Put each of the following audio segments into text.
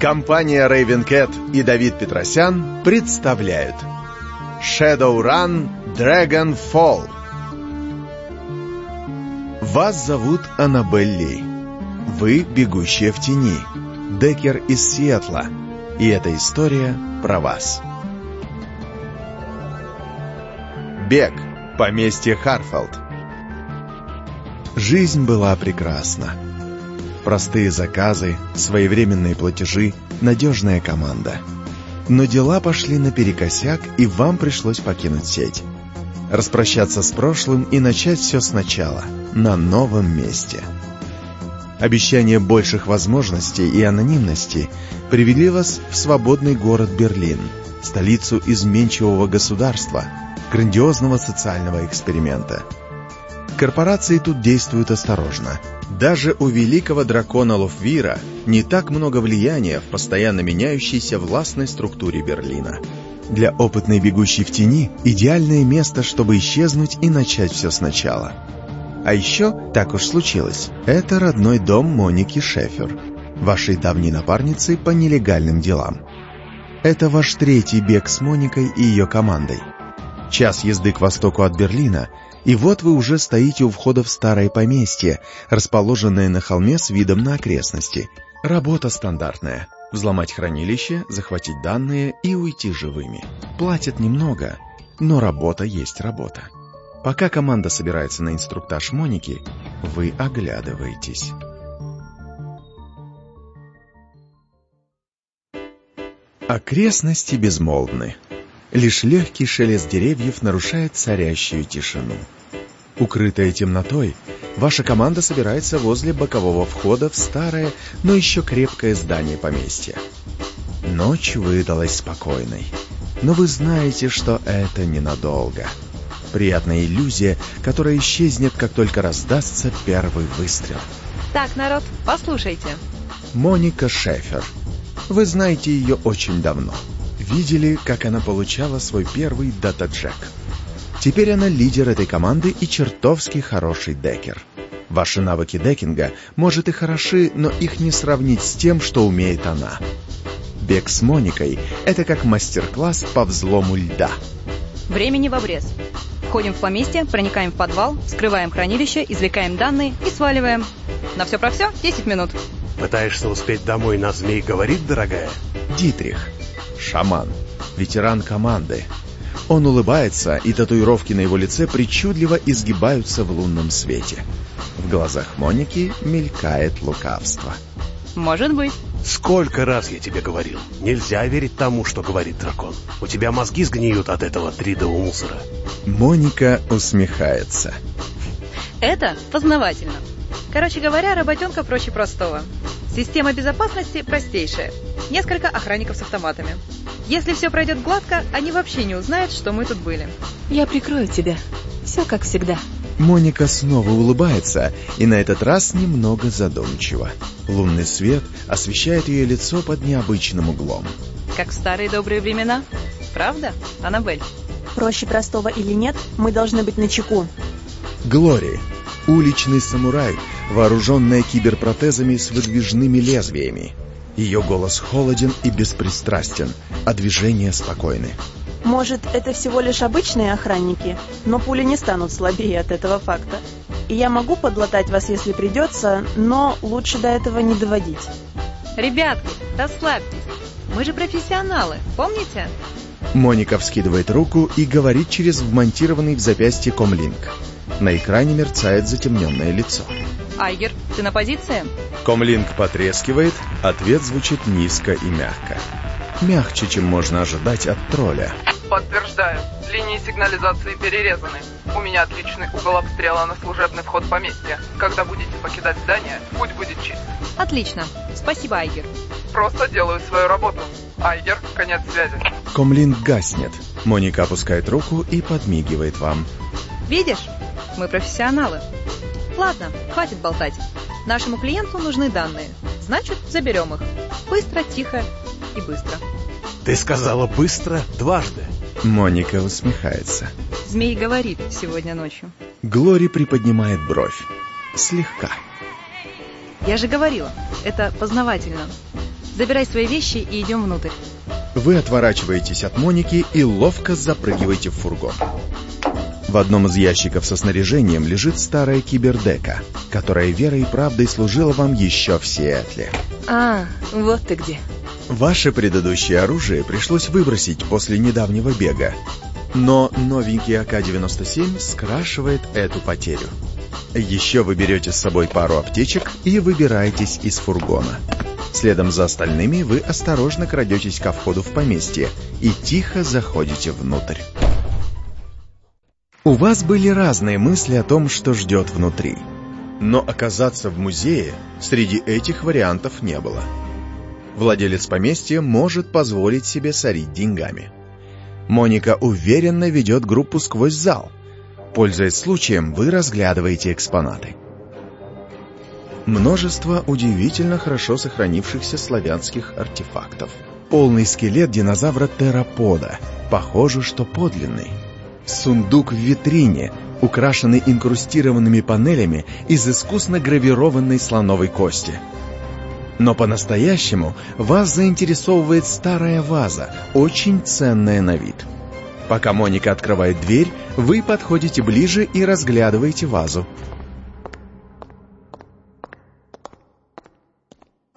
Компания Raven Cat и Давид Петросян представляют Shadowrun Dragon Fall. Вас зовут Аннабель Вы бегущая в тени. Декер из Сиэтла. И эта история про вас. Бег. Поместье Харфилд. Жизнь была прекрасна. Простые заказы, своевременные платежи, надежная команда. Но дела пошли наперекосяк, и вам пришлось покинуть сеть. Распрощаться с прошлым и начать все сначала, на новом месте. Обещание больших возможностей и анонимности привели вас в свободный город Берлин, столицу изменчивого государства – грандиозного социального эксперимента. Корпорации тут действуют осторожно. Даже у великого дракона Лофвира не так много влияния в постоянно меняющейся властной структуре Берлина. Для опытной бегущей в тени идеальное место, чтобы исчезнуть и начать все сначала. А еще, так уж случилось, это родной дом Моники Шефер, вашей давней напарницы по нелегальным делам. Это ваш третий бег с Моникой и ее командой – Час езды к востоку от Берлина, и вот вы уже стоите у входа в старое поместье, расположенное на холме с видом на окрестности. Работа стандартная. Взломать хранилище, захватить данные и уйти живыми. Платят немного, но работа есть работа. Пока команда собирается на инструктаж Моники, вы оглядываетесь. Окрестности безмолвны. Лишь легкий шелест деревьев нарушает царящую тишину. Укрытая темнотой, ваша команда собирается возле бокового входа в старое, но еще крепкое здание поместья. Ночь выдалась спокойной, но вы знаете, что это ненадолго. Приятная иллюзия, которая исчезнет, как только раздастся первый выстрел. Так, народ, послушайте. Моника Шефер. Вы знаете ее очень давно видели, как она получала свой первый дата-джек. Теперь она лидер этой команды и чертовски хороший декер. Ваши навыки декинга, может, и хороши, но их не сравнить с тем, что умеет она. Бег с Моникой — это как мастер-класс по взлому льда. Времени в обрез. Входим в поместье, проникаем в подвал, вскрываем хранилище, извлекаем данные и сваливаем. На все про все 10 минут. Пытаешься успеть домой на змей говорит, дорогая? Дитрих шаман, ветеран команды. Он улыбается, и татуировки на его лице причудливо изгибаются в лунном свете. В глазах Моники мелькает лукавство. Может быть. Сколько раз я тебе говорил, нельзя верить тому, что говорит дракон. У тебя мозги сгниют от этого 3D мусора. Моника усмехается. Это познавательно. Короче говоря, работенка проще простого. Система безопасности простейшая. Несколько охранников с автоматами. Если все пройдет гладко, они вообще не узнают, что мы тут были. Я прикрою тебя. Все как всегда. Моника снова улыбается, и на этот раз немного задумчиво. Лунный свет освещает ее лицо под необычным углом. Как в старые добрые времена. Правда, Аннабель? Проще простого или нет, мы должны быть начеку. Глори, уличный самурай, вооруженная киберпротезами с выдвижными лезвиями. Ее голос холоден и беспристрастен, а движения спокойны. Может, это всего лишь обычные охранники, но пули не станут слабее от этого факта. И я могу подлатать вас, если придется, но лучше до этого не доводить. Ребятки, расслабьтесь. Мы же профессионалы, помните? Моника вскидывает руку и говорит через вмонтированный в запястье комлинк. На экране мерцает затемненное лицо. Айгер, ты на позиции? Комлинк потрескивает, ответ звучит низко и мягко. Мягче, чем можно ожидать от тролля. Подтверждаю. Линии сигнализации перерезаны. У меня отличный угол обстрела на служебный вход поместья. Когда будете покидать здание, путь будет чист. Отлично. Спасибо, Айгер. Просто делаю свою работу. Айгер, конец связи. Комлинг гаснет. Моника опускает руку и подмигивает вам. Видишь? Мы профессионалы. Ладно, хватит болтать. Нашему клиенту нужны данные. Значит, заберем их. Быстро, тихо и быстро. Ты сказала быстро дважды. Моника усмехается. Змей говорит сегодня ночью. Глори приподнимает бровь. Слегка. Я же говорила, это познавательно. Забирай свои вещи и идем внутрь. Вы отворачиваетесь от Моники и ловко запрыгиваете в фургон. В одном из ящиков со снаряжением лежит старая кибердека, которая верой и правдой служила вам еще в Сиэтле. А, вот ты где. Ваше предыдущее оружие пришлось выбросить после недавнего бега, но новенький АК-97 скрашивает эту потерю. Еще вы берете с собой пару аптечек и выбираетесь из фургона. Следом за остальными вы осторожно крадетесь ко входу в поместье и тихо заходите внутрь. У вас были разные мысли о том, что ждет внутри. Но оказаться в музее среди этих вариантов не было. Владелец поместья может позволить себе сорить деньгами. Моника уверенно ведет группу сквозь зал. Пользуясь случаем, вы разглядываете экспонаты. Множество удивительно хорошо сохранившихся славянских артефактов. Полный скелет динозавра терапода, похоже, что подлинный. Сундук в витрине, украшенный инкрустированными панелями из искусно гравированной слоновой кости. Но по-настоящему вас заинтересовывает старая ваза, очень ценная на вид. Пока Моника открывает дверь, вы подходите ближе и разглядываете вазу.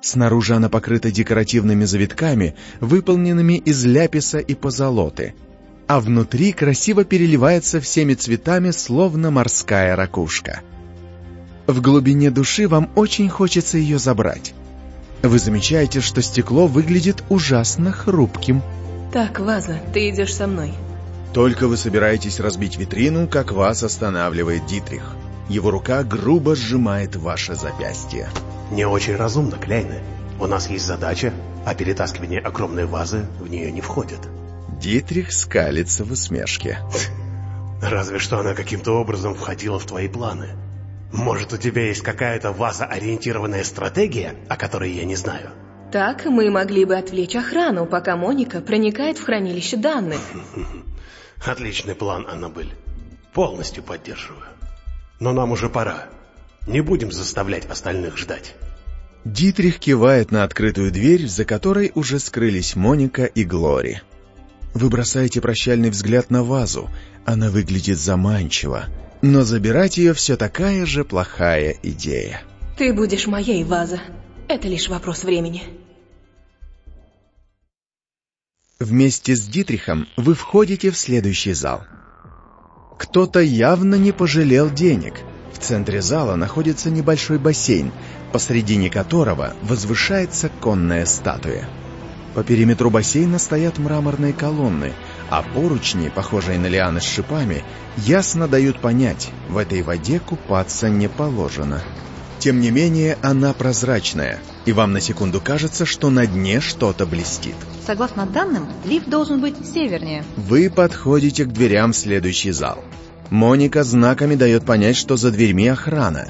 Снаружи она покрыта декоративными завитками, выполненными из ляписа и позолоты, а внутри красиво переливается всеми цветами, словно морская ракушка. В глубине души вам очень хочется ее забрать. Вы замечаете, что стекло выглядит ужасно хрупким. Так, Ваза, ты идешь со мной. Только вы собираетесь разбить витрину, как вас останавливает Дитрих. Его рука грубо сжимает ваше запястье. Не очень разумно, Кляйны. У нас есть задача, а перетаскивание огромной вазы в нее не входит. Дитрих скалится в усмешке. Разве что она каким-то образом входила в твои планы. Может, у тебя есть какая-то ваза-ориентированная стратегия, о которой я не знаю? Так мы могли бы отвлечь охрану, пока Моника проникает в хранилище данных. Отличный план, Аннабель. Полностью поддерживаю. Но нам уже пора. Не будем заставлять остальных ждать. Дитрих кивает на открытую дверь, за которой уже скрылись Моника и Глори. Вы бросаете прощальный взгляд на вазу. Она выглядит заманчиво, но забирать ее все такая же плохая идея. Ты будешь моей, Ваза. Это лишь вопрос времени. Вместе с Дитрихом вы входите в следующий зал. Кто-то явно не пожалел денег. В центре зала находится небольшой бассейн, посредине которого возвышается конная статуя. По периметру бассейна стоят мраморные колонны, а поручни, похожие на лианы с шипами, ясно дают понять, в этой воде купаться не положено. Тем не менее, она прозрачная, и вам на секунду кажется, что на дне что-то блестит. Согласно данным, лифт должен быть севернее. Вы подходите к дверям в следующий зал. Моника знаками дает понять, что за дверьми охрана.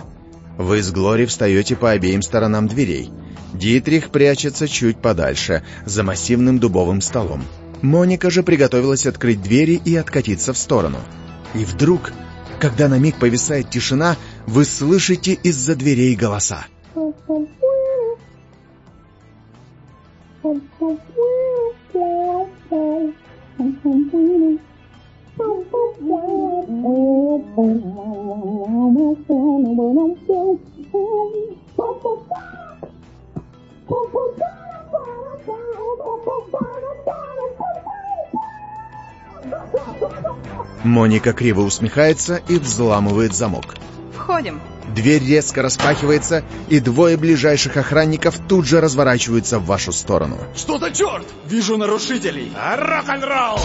Вы с Глори встаете по обеим сторонам дверей. Дитрих прячется чуть подальше, за массивным дубовым столом. Моника же приготовилась открыть двери и откатиться в сторону. И вдруг, когда на миг повисает тишина, вы слышите из-за дверей голоса. Моника криво усмехается и взламывает замок. Входим. Дверь резко распахивается, и двое ближайших охранников тут же разворачиваются в вашу сторону. Что-то черт! Вижу нарушителей! Рок-н-ролл!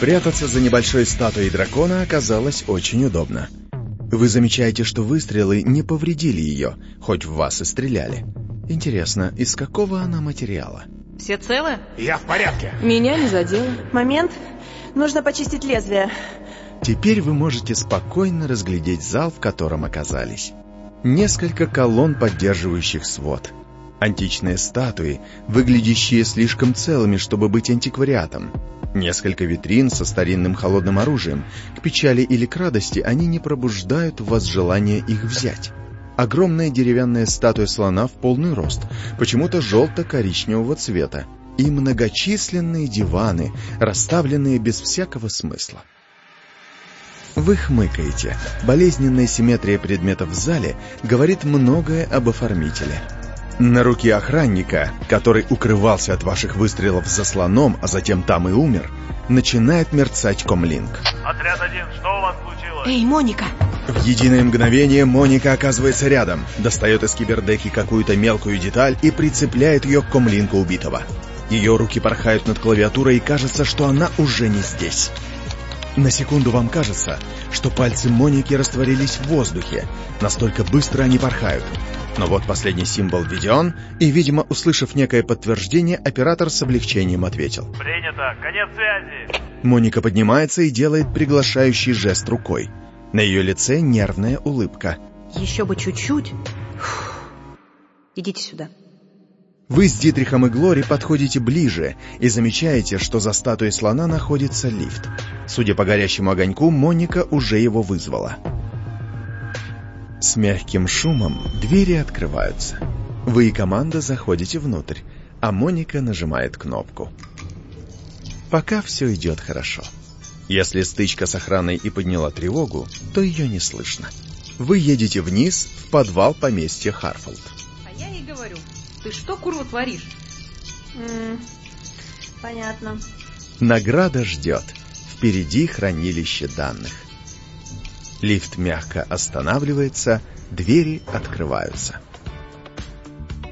Прятаться за небольшой статуей дракона оказалось очень удобно. Вы замечаете, что выстрелы не повредили ее, хоть в вас и стреляли. Интересно, из какого она материала? Все целы? Я в порядке. Меня не задело. Момент. Нужно почистить лезвие. Теперь вы можете спокойно разглядеть зал, в котором оказались. Несколько колонн, поддерживающих свод. Античные статуи, выглядящие слишком целыми, чтобы быть антиквариатом. Несколько витрин со старинным холодным оружием. К печали или к радости они не пробуждают в вас желание их взять. Огромная деревянная статуя слона в полный рост, почему-то желто-коричневого цвета, и многочисленные диваны, расставленные без всякого смысла. Вы хмыкаете. Болезненная симметрия предметов в зале говорит многое об оформителе. На руке охранника, который укрывался от ваших выстрелов за слоном, а затем там и умер, начинает мерцать комлинк. Отряд один, что у вас случилось? Эй, Моника! В единое мгновение Моника оказывается рядом, достает из кибердеки какую-то мелкую деталь и прицепляет ее к комлинку убитого. Ее руки порхают над клавиатурой и кажется, что она уже не здесь. На секунду вам кажется, что пальцы Моники растворились в воздухе. Настолько быстро они порхают. Но вот последний символ введен, и, видимо, услышав некое подтверждение, оператор с облегчением ответил. Принято, конец связи. Моника поднимается и делает приглашающий жест рукой. На ее лице нервная улыбка. Еще бы чуть-чуть. Идите сюда. Вы с Дитрихом и Глори подходите ближе и замечаете, что за статуей слона находится лифт. Судя по горящему огоньку, Моника уже его вызвала. С мягким шумом двери открываются. Вы и команда заходите внутрь, а Моника нажимает кнопку. Пока все идет хорошо. Если стычка с охраной и подняла тревогу, то ее не слышно. Вы едете вниз в подвал поместья Харфолд. А я ей говорю, ты что, курва, творишь? М, понятно. Награда ждет. Впереди хранилище данных. Лифт мягко останавливается, двери открываются.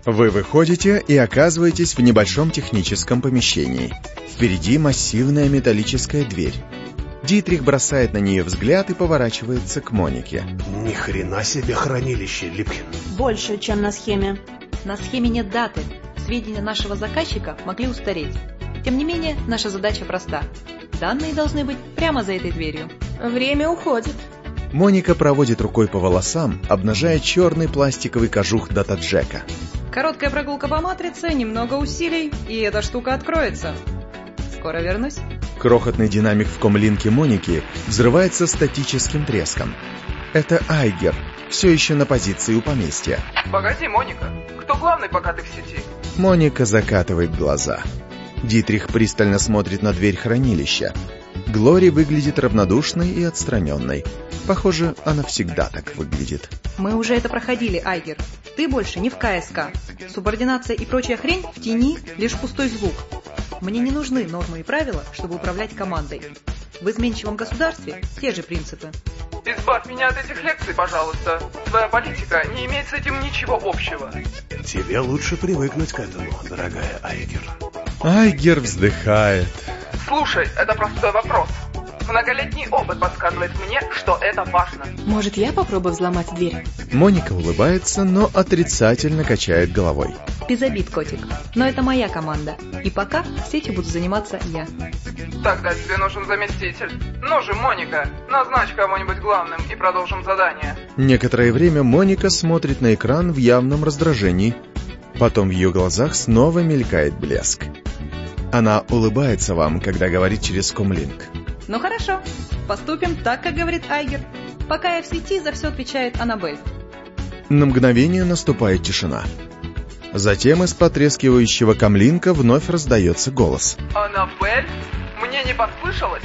Вы выходите и оказываетесь в небольшом техническом помещении. Впереди массивная металлическая дверь. Дитрих бросает на нее взгляд и поворачивается к Монике. Ни хрена себе хранилище, Липкин. Больше, чем на схеме. На схеме нет даты. Сведения нашего заказчика могли устареть. Тем не менее, наша задача проста. Данные должны быть прямо за этой дверью. Время уходит. Моника проводит рукой по волосам, обнажая черный пластиковый кожух дата-джека. Короткая прогулка по матрице, немного усилий, и эта штука откроется. Скоро вернусь. Крохотный динамик в комлинке Моники взрывается статическим треском. Это Айгер, все еще на позиции у поместья. Погоди, Моника. Кто главный, пока ты в сети? Моника закатывает глаза. Дитрих пристально смотрит на дверь хранилища. Глори выглядит равнодушной и отстраненной. Похоже, она всегда так выглядит. Мы уже это проходили, Айгер. Ты больше не в КСК. Субординация и прочая хрень в тени — лишь пустой звук. Мне не нужны нормы и правила, чтобы управлять командой. В изменчивом государстве те же принципы. Избавь меня от этих лекций, пожалуйста. Твоя политика не имеет с этим ничего общего. Тебе лучше привыкнуть к этому, дорогая Айгер. Айгер вздыхает. Слушай, это простой вопрос. Многолетний опыт подсказывает мне, что это важно. Может, я попробую взломать дверь? Моника улыбается, но отрицательно качает головой. Без обид, котик. Но это моя команда. И пока сетью буду заниматься я. Тогда тебе нужен заместитель. Ну же, Моника, назначь кого-нибудь главным и продолжим задание. Некоторое время Моника смотрит на экран в явном раздражении. Потом в ее глазах снова мелькает блеск. Она улыбается вам, когда говорит через комлинк. Ну хорошо, поступим так, как говорит Айгер. Пока я в сети, за все отвечает Аннабель. На мгновение наступает тишина. Затем из потрескивающего камлинка вновь раздается голос. Аннабель? Мне не послышалось?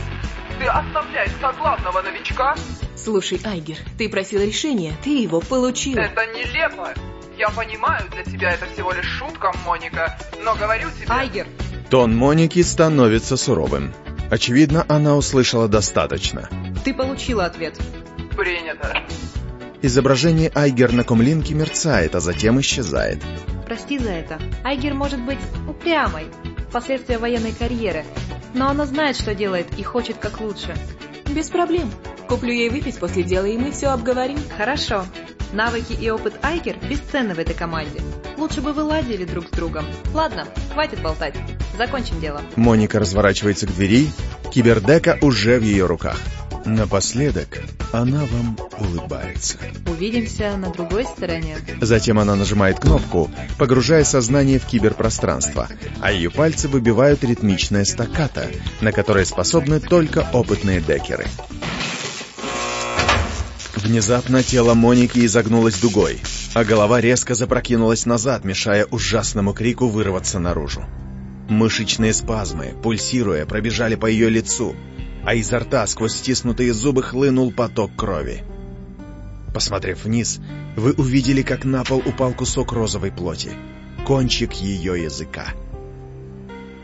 Ты оставляешь главного новичка? Слушай, Айгер, ты просил решения, ты его получил. Это нелепо. Я понимаю, для тебя это всего лишь шутка, Моника, но говорю тебе... Айгер, Тон Моники становится суровым. Очевидно, она услышала достаточно. ты получила ответ. Принято. Изображение Айгер на комлинке мерцает, а затем исчезает. Прости за это. Айгер может быть упрямой, последствия военной карьеры. Но она знает, что делает и хочет как лучше. Без проблем. Куплю ей выпить после дела, и мы все обговорим. Хорошо. Навыки и опыт Айгер бесценны в этой команде. Лучше бы вы ладили друг с другом. Ладно, хватит болтать. Закончим дело. Моника разворачивается к двери, кибердека уже в ее руках. Напоследок она вам улыбается. Увидимся на другой стороне. Затем она нажимает кнопку, погружая сознание в киберпространство, а ее пальцы выбивают ритмичное стаккато, на которое способны только опытные декеры. Внезапно тело Моники изогнулось дугой, а голова резко запрокинулась назад, мешая ужасному крику вырваться наружу. Мышечные спазмы, пульсируя, пробежали по ее лицу, а изо рта сквозь стиснутые зубы хлынул поток крови. Посмотрев вниз, вы увидели, как на пол упал кусок розовой плоти, кончик ее языка.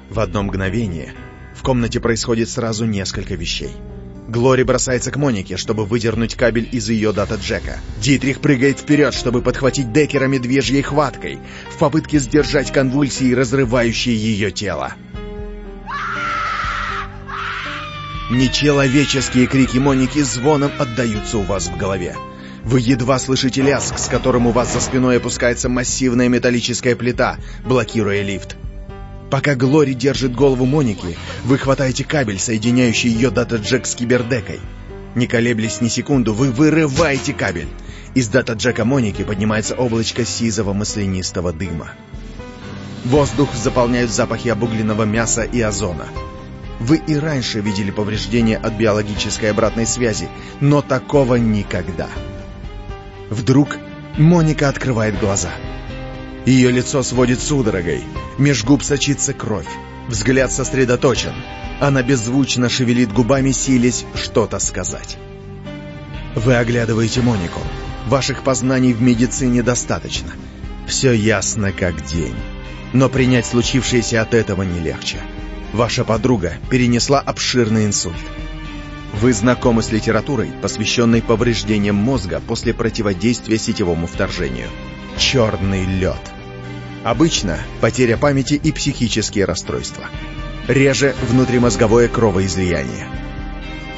В одно мгновение в комнате происходит сразу несколько вещей — Глори бросается к Монике, чтобы выдернуть кабель из ее дата-джека. Дитрих прыгает вперед, чтобы подхватить Деккера медвежьей хваткой, в попытке сдержать конвульсии, разрывающие ее тело. Нечеловеческие крики Моники звоном отдаются у вас в голове. Вы едва слышите лязг, с которым у вас за спиной опускается массивная металлическая плита, блокируя лифт. Пока Глори держит голову Моники, вы хватаете кабель, соединяющий ее дата-джек с кибердекой. Не колеблясь ни секунду, вы вырываете кабель. Из дата-джека Моники поднимается облачко сизого маслянистого дыма. Воздух заполняют запахи обугленного мяса и озона. Вы и раньше видели повреждения от биологической обратной связи, но такого никогда. Вдруг Моника открывает глаза — ее лицо сводит судорогой, меж губ сочится кровь, взгляд сосредоточен. Она беззвучно шевелит губами, силясь что-то сказать. Вы оглядываете Монику. Ваших познаний в медицине достаточно. Все ясно как день. Но принять случившееся от этого не легче. Ваша подруга перенесла обширный инсульт. Вы знакомы с литературой, посвященной повреждениям мозга после противодействия сетевому вторжению черный лед. Обычно потеря памяти и психические расстройства. Реже внутримозговое кровоизлияние.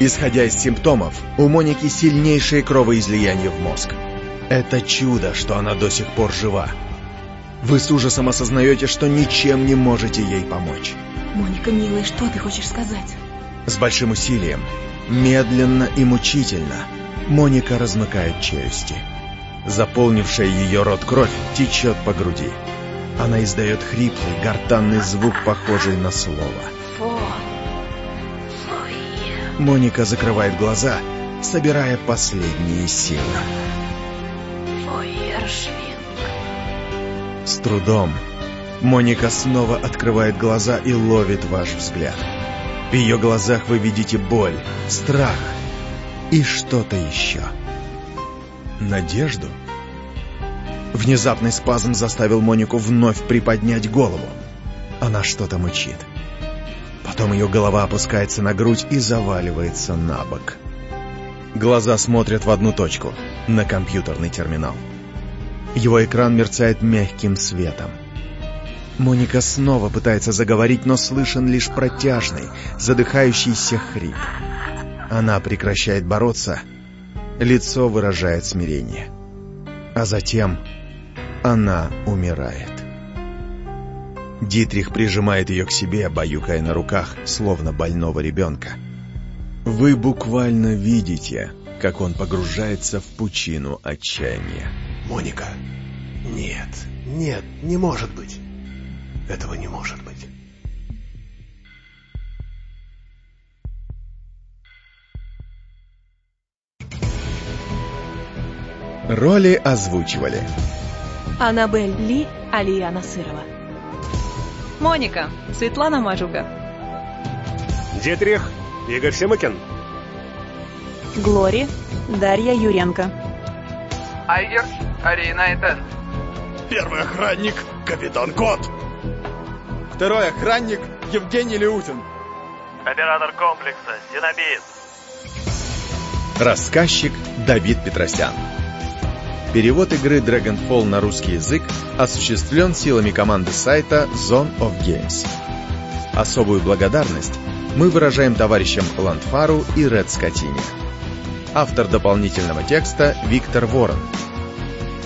Исходя из симптомов, у Моники сильнейшее кровоизлияние в мозг. Это чудо, что она до сих пор жива. Вы с ужасом осознаете, что ничем не можете ей помочь. Моника, милая, что ты хочешь сказать? С большим усилием, медленно и мучительно, Моника размыкает челюсти. Заполнившая ее рот кровь течет по груди. Она издает хриплый, гортанный звук, похожий на слово. Моника закрывает глаза, собирая последние силы. С трудом Моника снова открывает глаза и ловит ваш взгляд. В ее глазах вы видите боль, страх и что-то еще. Надежду? Внезапный спазм заставил Монику вновь приподнять голову. Она что-то мычит. Потом ее голова опускается на грудь и заваливается на бок. Глаза смотрят в одну точку, на компьютерный терминал. Его экран мерцает мягким светом. Моника снова пытается заговорить, но слышен лишь протяжный, задыхающийся хрип. Она прекращает бороться Лицо выражает смирение. А затем она умирает. Дитрих прижимает ее к себе, баюкая на руках, словно больного ребенка. Вы буквально видите, как он погружается в пучину отчаяния. Моника, нет, нет, не может быть. Этого не может быть. Роли озвучивали Аннабель Ли, Алия Насырова. Моника, Светлана Мажуга. Дитрих, Игорь Семыкин. Глори, Дарья Юренко. Айгер, Арина Этен. Первый охранник, капитан Кот. Второй охранник, Евгений Леутин. Оператор комплекса, Синобит. Рассказчик Давид Петросян. Перевод игры Dragonfall на русский язык осуществлен силами команды сайта Zone of Games. Особую благодарность мы выражаем товарищам Ландфару и Ред Скотине. Автор дополнительного текста Виктор Ворон.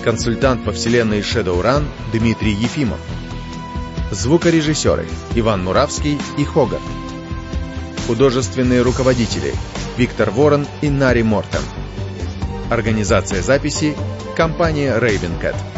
Консультант по вселенной Shadowrun Дмитрий Ефимов. Звукорежиссеры Иван Муравский и Хогарт. Художественные руководители Виктор Ворон и Нари Мортон. Организация записи – компания Ravencat.